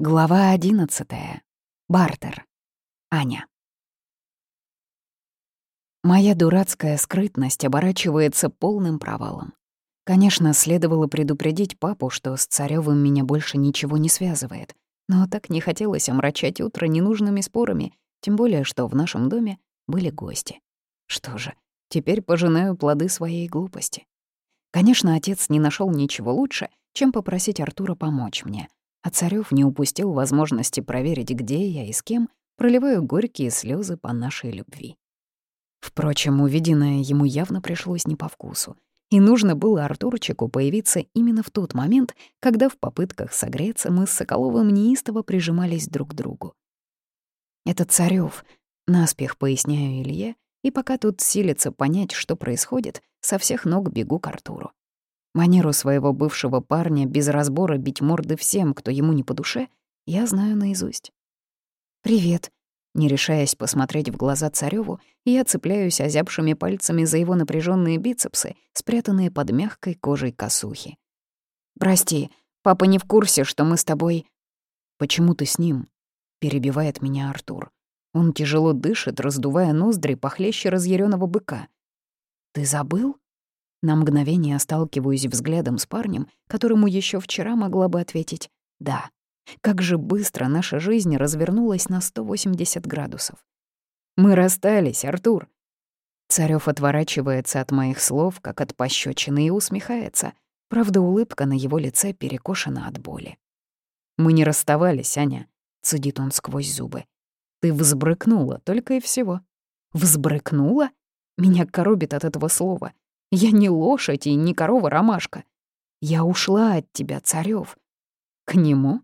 Глава одиннадцатая. Бартер. Аня. Моя дурацкая скрытность оборачивается полным провалом. Конечно, следовало предупредить папу, что с Царёвым меня больше ничего не связывает, но так не хотелось омрачать утро ненужными спорами, тем более, что в нашем доме были гости. Что же, теперь пожинаю плоды своей глупости. Конечно, отец не нашел ничего лучше, чем попросить Артура помочь мне — а Царёв не упустил возможности проверить, где я и с кем проливаю горькие слезы по нашей любви. Впрочем, увиденное ему явно пришлось не по вкусу, и нужно было Артурчику появиться именно в тот момент, когда в попытках согреться мы с Соколовым неистово прижимались друг к другу. «Это Царёв», — наспех поясняю Илье, и пока тут силится понять, что происходит, со всех ног бегу к Артуру. Манеру своего бывшего парня без разбора бить морды всем, кто ему не по душе, я знаю наизусть. «Привет», не решаясь посмотреть в глаза Царёву, я цепляюсь озябшими пальцами за его напряженные бицепсы, спрятанные под мягкой кожей косухи. «Прости, папа не в курсе, что мы с тобой...» «Почему ты с ним?» — перебивает меня Артур. Он тяжело дышит, раздувая ноздри похлеще разъяренного быка. «Ты забыл?» На мгновение сталкиваюсь взглядом с парнем, которому еще вчера могла бы ответить «да». Как же быстро наша жизнь развернулась на 180 градусов. «Мы расстались, Артур!» Царёв отворачивается от моих слов, как от пощечины, и усмехается. Правда, улыбка на его лице перекошена от боли. «Мы не расставались, Аня», — цедит он сквозь зубы. «Ты взбрыкнула, только и всего». «Взбрыкнула?» Меня коробит от этого слова. Я не лошадь и не корова-ромашка. Я ушла от тебя, Царёв. К нему?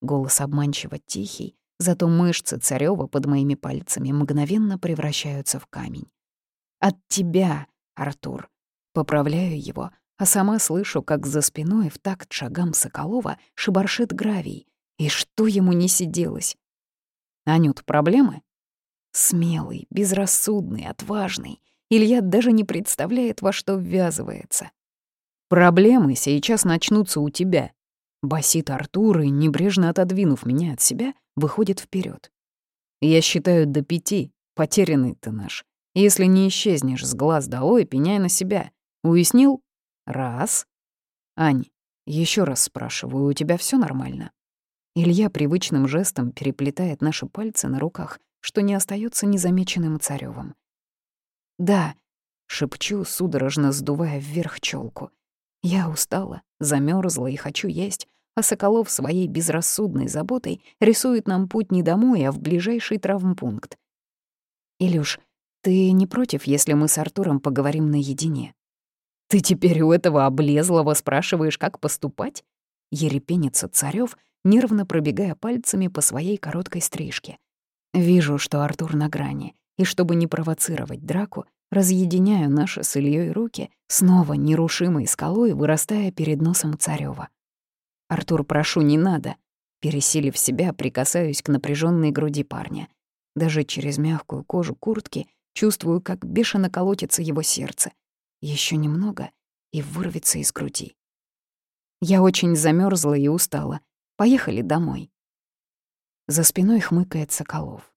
Голос обманчиво тихий, зато мышцы Царёва под моими пальцами мгновенно превращаются в камень. От тебя, Артур. Поправляю его, а сама слышу, как за спиной в такт шагам Соколова шибаршит гравий. И что ему не сиделось? Анют, проблемы? Смелый, безрассудный, отважный — Илья даже не представляет, во что ввязывается. «Проблемы сейчас начнутся у тебя», — басит Артур и, небрежно отодвинув меня от себя, выходит вперед. «Я считаю до пяти, потерянный ты наш. Если не исчезнешь с глаз долой, пеняй на себя. Уяснил? Раз. Ань, еще раз спрашиваю, у тебя все нормально?» Илья привычным жестом переплетает наши пальцы на руках, что не остается незамеченным Царёвым. «Да», — шепчу, судорожно сдувая вверх челку. Я устала, замерзла и хочу есть, а Соколов своей безрассудной заботой рисует нам путь не домой, а в ближайший травмпункт. «Илюш, ты не против, если мы с Артуром поговорим наедине?» «Ты теперь у этого облезлого спрашиваешь, как поступать?» Ерепенится Царёв, нервно пробегая пальцами по своей короткой стрижке. Вижу, что Артур на грани, и чтобы не провоцировать драку, разъединяю наши с Ильей руки, снова нерушимой скалой вырастая перед носом Царёва. «Артур, прошу, не надо!» Пересилив себя, прикасаюсь к напряженной груди парня. Даже через мягкую кожу куртки чувствую, как бешено колотится его сердце. Еще немного и вырвется из груди. Я очень замерзла и устала. Поехали домой. За спиной хмыкает Соколов.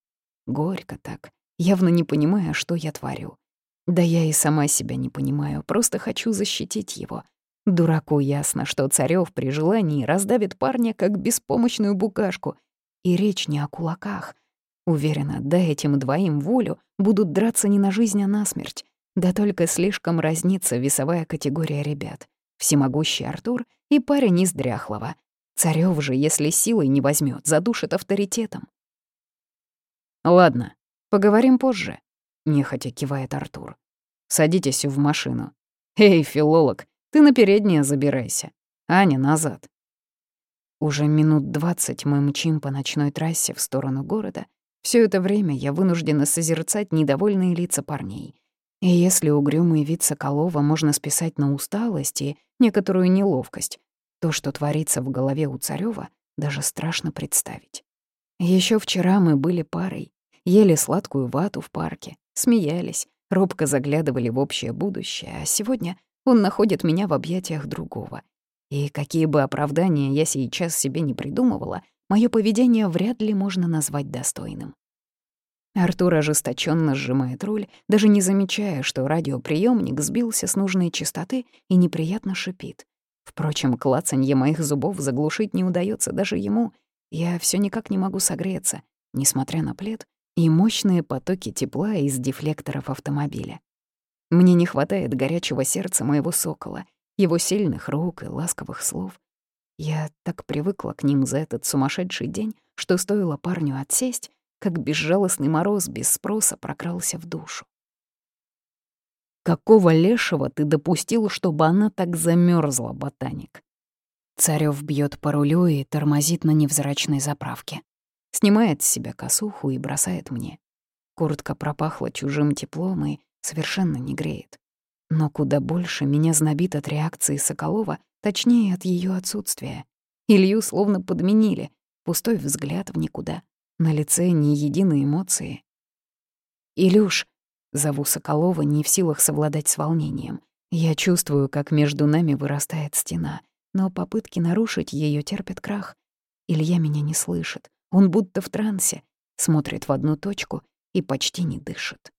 Горько так явно не понимая, что я творю. Да я и сама себя не понимаю, просто хочу защитить его. Дураку ясно, что Царёв при желании раздавит парня как беспомощную букашку. И речь не о кулаках. Уверена, да этим двоим волю будут драться не на жизнь, а на смерть. Да только слишком разнится весовая категория ребят. Всемогущий Артур и парень из дряхлого. Царёв же, если силой не возьмет, задушит авторитетом. «Ладно, Поговорим позже», — нехотя кивает Артур. «Садитесь в машину. Эй, филолог, ты на переднее забирайся. Аня, назад». Уже минут двадцать мы мчим по ночной трассе в сторону города. Все это время я вынуждена созерцать недовольные лица парней. И если угрюмый вид Соколова можно списать на усталость и некоторую неловкость, то, что творится в голове у Царёва, даже страшно представить. Еще вчера мы были парой, ели сладкую вату в парке, смеялись, робко заглядывали в общее будущее, а сегодня он находит меня в объятиях другого. И какие бы оправдания я сейчас себе не придумывала, мое поведение вряд ли можно назвать достойным. Артур ожесточенно сжимает руль, даже не замечая, что радиоприемник сбился с нужной частоты и неприятно шипит. Впрочем, клацанье моих зубов заглушить не удается даже ему. Я все никак не могу согреться, несмотря на плед и мощные потоки тепла из дефлекторов автомобиля. Мне не хватает горячего сердца моего сокола, его сильных рук и ласковых слов. Я так привыкла к ним за этот сумасшедший день, что стоило парню отсесть, как безжалостный мороз без спроса прокрался в душу. «Какого лешего ты допустил, чтобы она так замерзла, ботаник?» Царёв бьет по рулю и тормозит на невзрачной заправке. Снимает с себя косуху и бросает мне. Куртка пропахла чужим теплом и совершенно не греет. Но куда больше меня знобит от реакции Соколова, точнее, от ее отсутствия. Илью словно подменили, пустой взгляд в никуда, на лице ни единой эмоции. «Илюш», — зову Соколова, не в силах совладать с волнением. Я чувствую, как между нами вырастает стена, но попытки нарушить ее терпят крах. Илья меня не слышит, он будто в трансе, смотрит в одну точку и почти не дышит.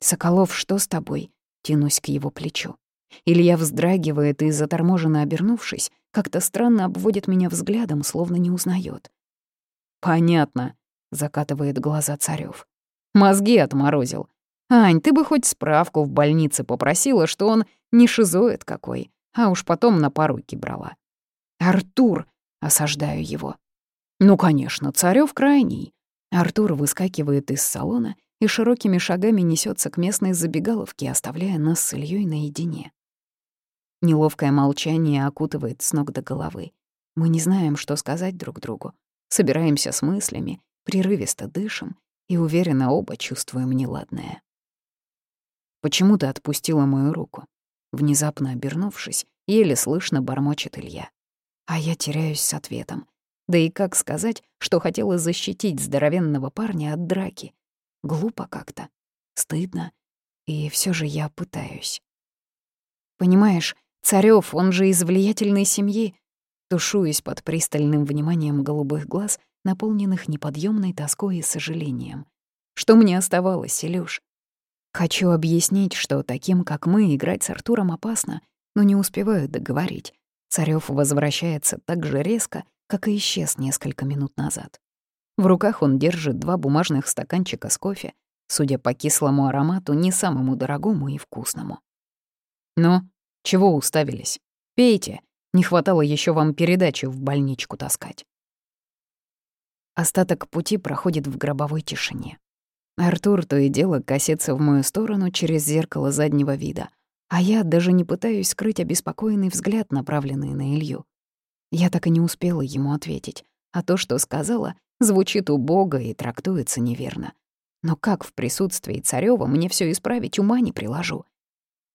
«Соколов, что с тобой?» — тянусь к его плечу. Илья вздрагивает и, заторможенно обернувшись, как-то странно обводит меня взглядом, словно не узнает. «Понятно», — закатывает глаза Царёв. «Мозги отморозил. Ань, ты бы хоть справку в больнице попросила, что он не шизоид какой, а уж потом на поруки брала». «Артур!» — осаждаю его. «Ну, конечно, Царёв крайний». Артур выскакивает из салона и широкими шагами несется к местной забегаловке, оставляя нас с Ильей наедине. Неловкое молчание окутывает с ног до головы. Мы не знаем, что сказать друг другу. Собираемся с мыслями, прерывисто дышим и уверенно оба чувствуем неладное. «Почему ты отпустила мою руку?» Внезапно обернувшись, еле слышно бормочет Илья. А я теряюсь с ответом. Да и как сказать, что хотела защитить здоровенного парня от драки? Глупо как-то, стыдно, и все же я пытаюсь. Понимаешь, Царёв, он же из влиятельной семьи, тушуясь под пристальным вниманием голубых глаз, наполненных неподъемной тоской и сожалением. Что мне оставалось, Илюш? Хочу объяснить, что таким, как мы, играть с Артуром опасно, но не успеваю договорить. Царёв возвращается так же резко, как и исчез несколько минут назад. В руках он держит два бумажных стаканчика с кофе, судя по кислому аромату, не самому дорогому и вкусному. «Ну, чего уставились? Пейте, не хватало еще вам передачи в больничку таскать». Остаток пути проходит в гробовой тишине. Артур то и дело косится в мою сторону через зеркало заднего вида, а я даже не пытаюсь скрыть обеспокоенный взгляд, направленный на Илью. Я так и не успела ему ответить, а то, что сказала, звучит убого и трактуется неверно. Но как в присутствии Царёва мне все исправить, ума не приложу.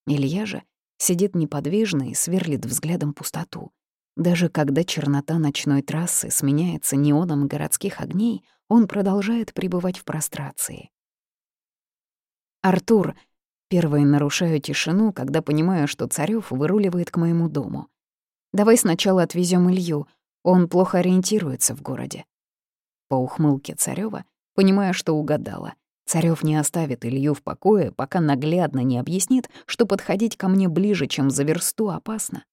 Илья же сидит неподвижно и сверлит взглядом пустоту. Даже когда чернота ночной трассы сменяется неоном городских огней, он продолжает пребывать в прострации. «Артур!» Первой нарушаю тишину, когда понимаю, что Царёв выруливает к моему дому. «Давай сначала отвезем Илью, он плохо ориентируется в городе». По ухмылке Царёва, понимая, что угадала, Царёв не оставит Илью в покое, пока наглядно не объяснит, что подходить ко мне ближе, чем за версту, опасно.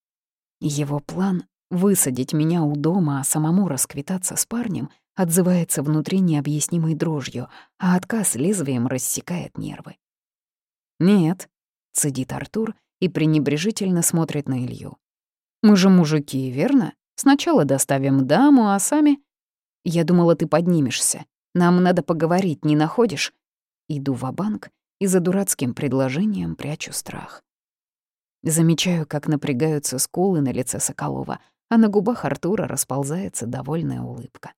Его план — высадить меня у дома, а самому расквитаться с парнем — отзывается внутри необъяснимой дрожью, а отказ лезвием рассекает нервы. «Нет», — цедит Артур и пренебрежительно смотрит на Илью. «Мы же мужики, верно? Сначала доставим даму, а сами...» Я думала, ты поднимешься. Нам надо поговорить, не находишь? Иду в банк и за дурацким предложением прячу страх. Замечаю, как напрягаются скулы на лице Соколова, а на губах Артура расползается довольная улыбка.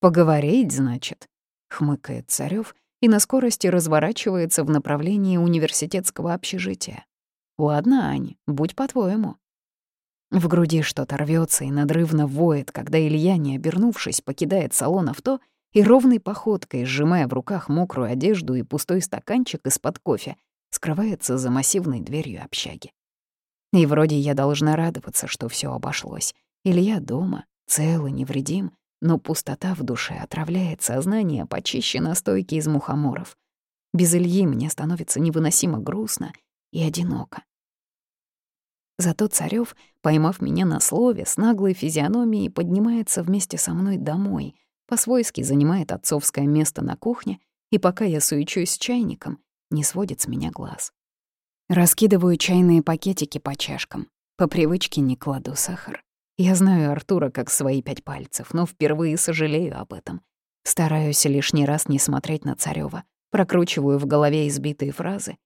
«Поговорить, значит?» — хмыкает Царёв и на скорости разворачивается в направлении университетского общежития. «Ладно, Ань, будь по-твоему». В груди что-то рвется и надрывно воет, когда Илья, не обернувшись, покидает салон авто и ровной походкой, сжимая в руках мокрую одежду и пустой стаканчик из-под кофе, скрывается за массивной дверью общаги. И вроде я должна радоваться, что все обошлось. Илья дома, цел и невредим, но пустота в душе отравляет сознание почище настойки из мухоморов. Без Ильи мне становится невыносимо грустно и одиноко. Зато Царёв, поймав меня на слове, с наглой физиономией поднимается вместе со мной домой, по-свойски занимает отцовское место на кухне, и пока я суечусь с чайником, не сводит с меня глаз. Раскидываю чайные пакетики по чашкам. По привычке не кладу сахар. Я знаю Артура как свои пять пальцев, но впервые сожалею об этом. Стараюсь лишний раз не смотреть на Царёва, прокручиваю в голове избитые фразы.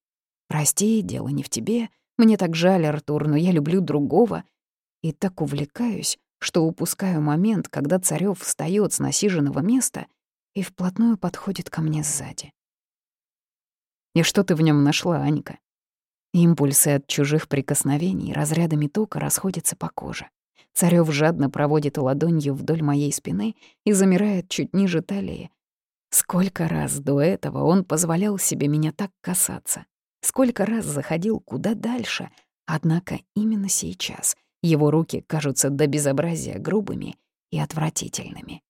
«Прости, дело не в тебе», «Мне так жаль, Артур, но я люблю другого». И так увлекаюсь, что упускаю момент, когда Царёв встаёт с насиженного места и вплотную подходит ко мне сзади. «И что ты в нём нашла, Анька?» Импульсы от чужих прикосновений разрядами тока расходятся по коже. Царёв жадно проводит ладонью вдоль моей спины и замирает чуть ниже талии. Сколько раз до этого он позволял себе меня так касаться. Сколько раз заходил куда дальше, однако именно сейчас его руки кажутся до безобразия грубыми и отвратительными.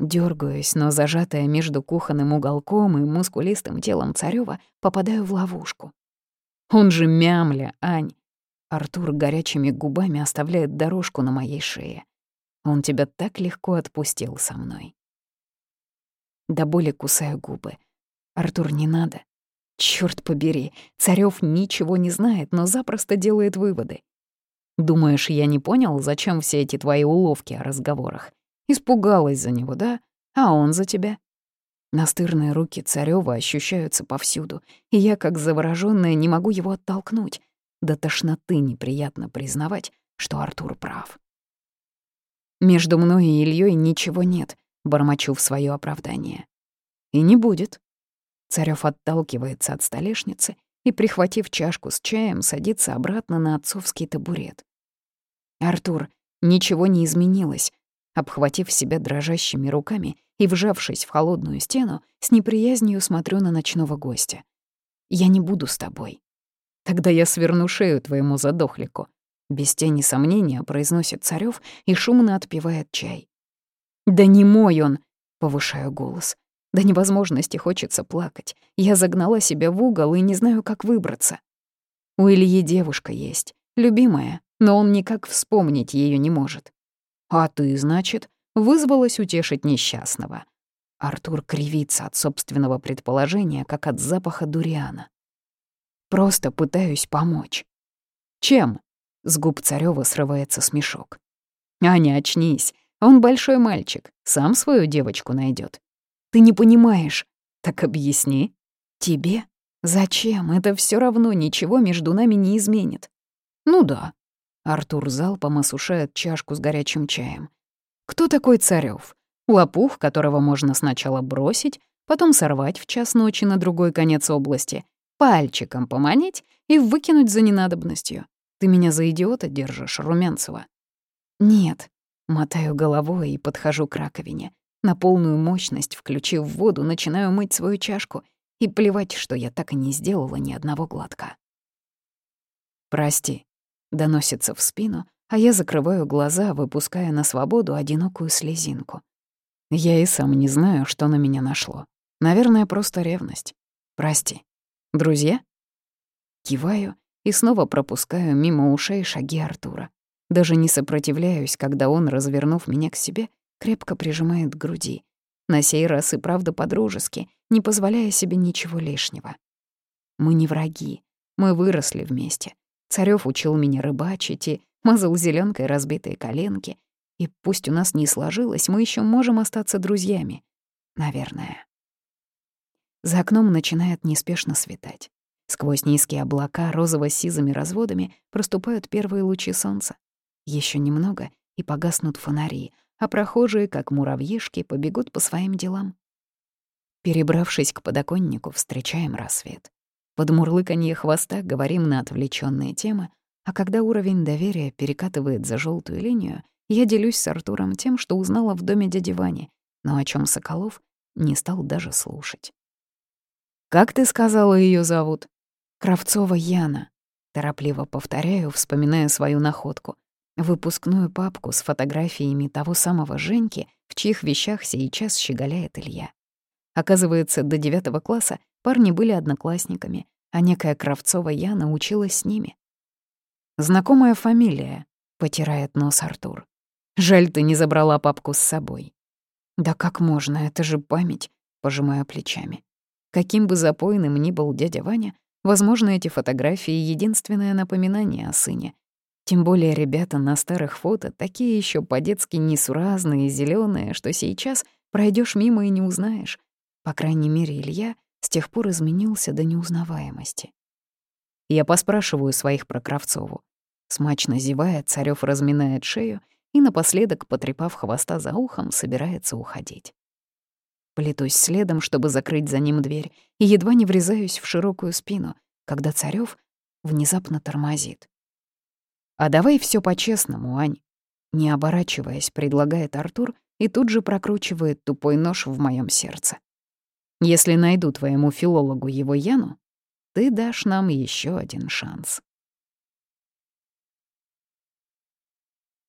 Дёргаюсь, но зажатая между кухонным уголком и мускулистым телом Царёва попадаю в ловушку. Он же мямля, Ань. Артур горячими губами оставляет дорожку на моей шее. Он тебя так легко отпустил со мной. До боли кусаю губы. Артур, не надо. Черт побери, Царёв ничего не знает, но запросто делает выводы. Думаешь, я не понял, зачем все эти твои уловки о разговорах? Испугалась за него, да? А он за тебя? Настырные руки Царёва ощущаются повсюду, и я, как заворожённая, не могу его оттолкнуть. До тошноты неприятно признавать, что Артур прав. Между мной и Ильей ничего нет, бормочу в свое оправдание. И не будет. Царёв отталкивается от столешницы и, прихватив чашку с чаем, садится обратно на отцовский табурет. Артур, ничего не изменилось. Обхватив себя дрожащими руками и вжавшись в холодную стену, с неприязнью смотрю на ночного гостя. «Я не буду с тобой». «Тогда я сверну шею твоему задохлику», — без тени сомнения произносит Царёв и шумно отпивает чай. «Да не мой он!» — повышаю голос. До невозможности хочется плакать. Я загнала себя в угол и не знаю, как выбраться. У Ильи девушка есть, любимая, но он никак вспомнить ее не может. А ты, значит, вызвалась утешить несчастного. Артур кривится от собственного предположения, как от запаха дуриана. Просто пытаюсь помочь. Чем? С губ Царёва срывается смешок. Аня, очнись. Он большой мальчик, сам свою девочку найдет. Ты не понимаешь. Так объясни. Тебе? Зачем? Это все равно ничего между нами не изменит. Ну да. Артур залпом осушает чашку с горячим чаем. Кто такой Царёв? Лопух, которого можно сначала бросить, потом сорвать в час ночи на другой конец области, пальчиком поманить и выкинуть за ненадобностью. Ты меня за идиота держишь, Румянцева? Нет. Мотаю головой и подхожу к раковине. На полную мощность, включив воду, начинаю мыть свою чашку и плевать, что я так и не сделала ни одного глотка. «Прости», — доносится в спину, а я закрываю глаза, выпуская на свободу одинокую слезинку. Я и сам не знаю, что на меня нашло. Наверное, просто ревность. Прости. Друзья? Киваю и снова пропускаю мимо ушей шаги Артура. Даже не сопротивляюсь, когда он, развернув меня к себе, крепко прижимает к груди. На сей раз и правда по-дружески, не позволяя себе ничего лишнего. Мы не враги, мы выросли вместе. Царёв учил меня рыбачить и мазал зеленкой разбитые коленки. И пусть у нас не сложилось, мы еще можем остаться друзьями. Наверное. За окном начинает неспешно светать. Сквозь низкие облака розово-сизыми разводами проступают первые лучи солнца. Еще немного, и погаснут фонари, а прохожие, как муравьишки, побегут по своим делам. Перебравшись к подоконнику, встречаем рассвет. Под мурлыканье хвоста говорим на отвлеченные темы, а когда уровень доверия перекатывает за желтую линию, я делюсь с Артуром тем, что узнала в доме дяди Вани, но о чем Соколов не стал даже слушать. «Как ты сказала, ее зовут?» «Кравцова Яна», — торопливо повторяю, вспоминая свою находку. Выпускную папку с фотографиями того самого Женьки, в чьих вещах сейчас щеголяет Илья. Оказывается, до девятого класса парни были одноклассниками, а некая Кравцова Яна училась с ними. «Знакомая фамилия», — потирает нос Артур. «Жаль, ты не забрала папку с собой». «Да как можно, это же память», — пожимая плечами. Каким бы запойным ни был дядя Ваня, возможно, эти фотографии — единственное напоминание о сыне. Тем более ребята на старых фото такие еще по-детски несуразные зеленые, что сейчас пройдешь мимо и не узнаешь. По крайней мере, Илья с тех пор изменился до неузнаваемости. Я поспрашиваю своих про Кравцову. Смачно зевая, Царёв разминает шею и напоследок, потрепав хвоста за ухом, собирается уходить. Плетусь следом, чтобы закрыть за ним дверь, и едва не врезаюсь в широкую спину, когда Царёв внезапно тормозит. «А давай все по-честному, Ань», — не оборачиваясь, предлагает Артур и тут же прокручивает тупой нож в моем сердце. «Если найду твоему филологу его Яну, ты дашь нам еще один шанс».